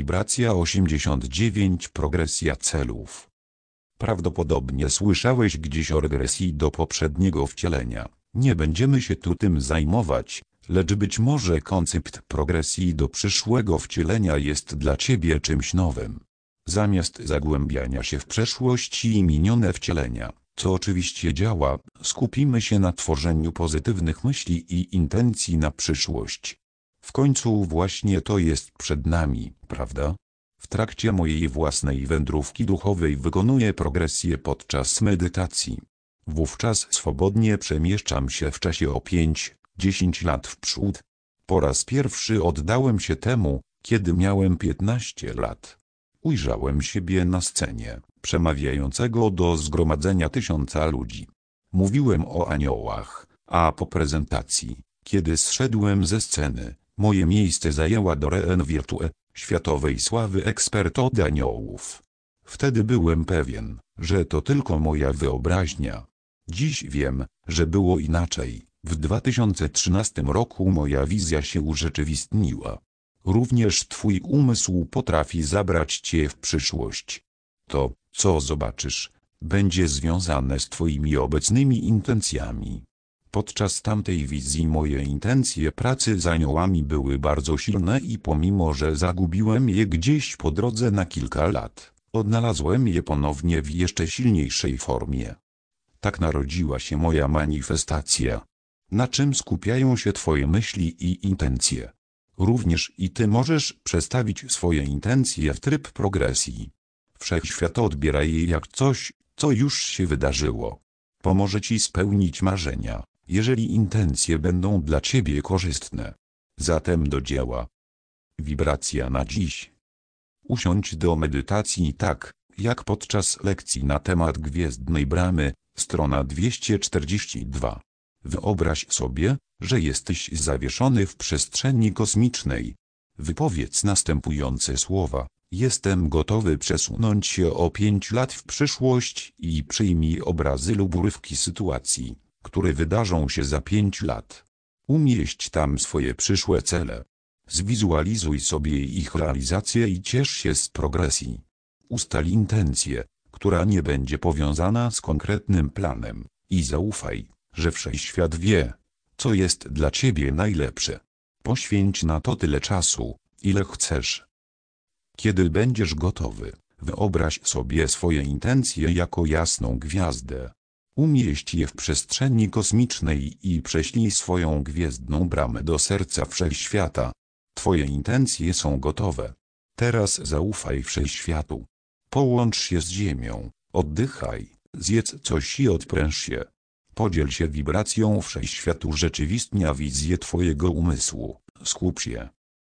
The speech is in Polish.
Wibracja 89 Progresja celów. Prawdopodobnie słyszałeś gdzieś o regresji do poprzedniego wcielenia. Nie będziemy się tu tym zajmować, lecz być może koncept progresji do przyszłego wcielenia jest dla ciebie czymś nowym. Zamiast zagłębiania się w przeszłość i minione wcielenia, co oczywiście działa, skupimy się na tworzeniu pozytywnych myśli i intencji na przyszłość. W końcu właśnie to jest przed nami, prawda? W trakcie mojej własnej wędrówki duchowej wykonuję progresję podczas medytacji. Wówczas swobodnie przemieszczam się w czasie o 5-10 lat w przód. Po raz pierwszy oddałem się temu, kiedy miałem 15 lat. Ujrzałem siebie na scenie, przemawiającego do zgromadzenia tysiąca ludzi. Mówiłem o aniołach, a po prezentacji, kiedy zszedłem ze sceny, moje miejsce zajęła Doreen Virtue, światowej sławy ekspert od aniołów. Wtedy byłem pewien, że to tylko moja wyobraźnia. Dziś wiem, że było inaczej. W 2013 roku moja wizja się urzeczywistniła. Również twój umysł potrafi zabrać cię w przyszłość. To, co zobaczysz, będzie związane z twoimi obecnymi intencjami. Podczas tamtej wizji moje intencje pracy z aniołami były bardzo silne i pomimo, że zagubiłem je gdzieś po drodze na kilka lat, odnalazłem je ponownie w jeszcze silniejszej formie. Tak narodziła się moja manifestacja. Na czym skupiają się Twoje myśli i intencje? Również i Ty możesz przestawić swoje intencje w tryb progresji. Wszechświat odbiera je jak coś, co już się wydarzyło. Pomoże Ci spełnić marzenia, jeżeli intencje będą dla Ciebie korzystne. Zatem do dzieła. Wibracja na dziś. Usiądź do medytacji tak, jak podczas lekcji na temat Gwiezdnej Bramy, strona 242. Wyobraź sobie, że jesteś zawieszony w przestrzeni kosmicznej. Wypowiedz następujące słowa. Jestem gotowy przesunąć się o pięć lat w przyszłość i przyjmij obrazy lub urywki sytuacji, które wydarzą się za pięć lat. Umieść tam swoje przyszłe cele. Zwizualizuj sobie ich realizację i ciesz się z progresji. Ustal intencję, która nie będzie powiązana z konkretnym planem, i zaufaj, że wszechświat wie, co jest dla ciebie najlepsze. Poświęć na to tyle czasu, ile chcesz. Kiedy będziesz gotowy, wyobraź sobie swoje intencje jako jasną gwiazdę. Umieść je w przestrzeni kosmicznej i prześlij swoją gwiezdną bramę do serca wszechświata. Twoje intencje są gotowe. Teraz zaufaj wszechświatu. Połącz się z ziemią, oddychaj, zjedz coś i odpręż się. Podziel się wibracją wszechświatu rzeczywistnia wizję Twojego umysłu. Skup się,